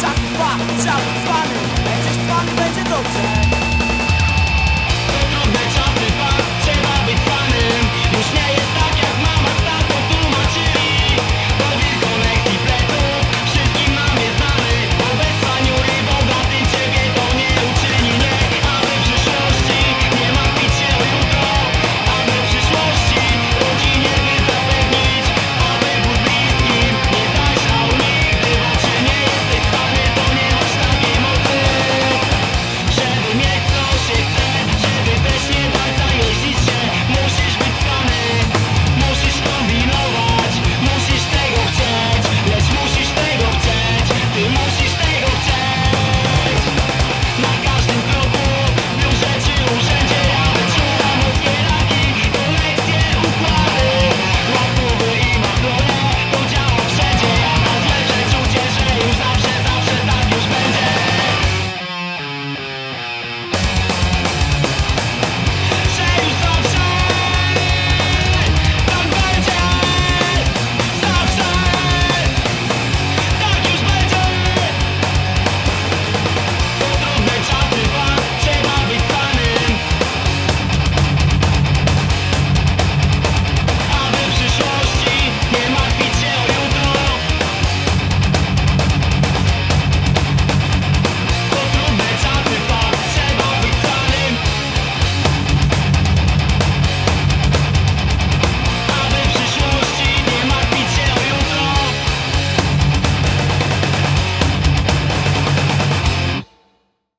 Czas trwa, trzeba być Będziesz z będzie dobrze.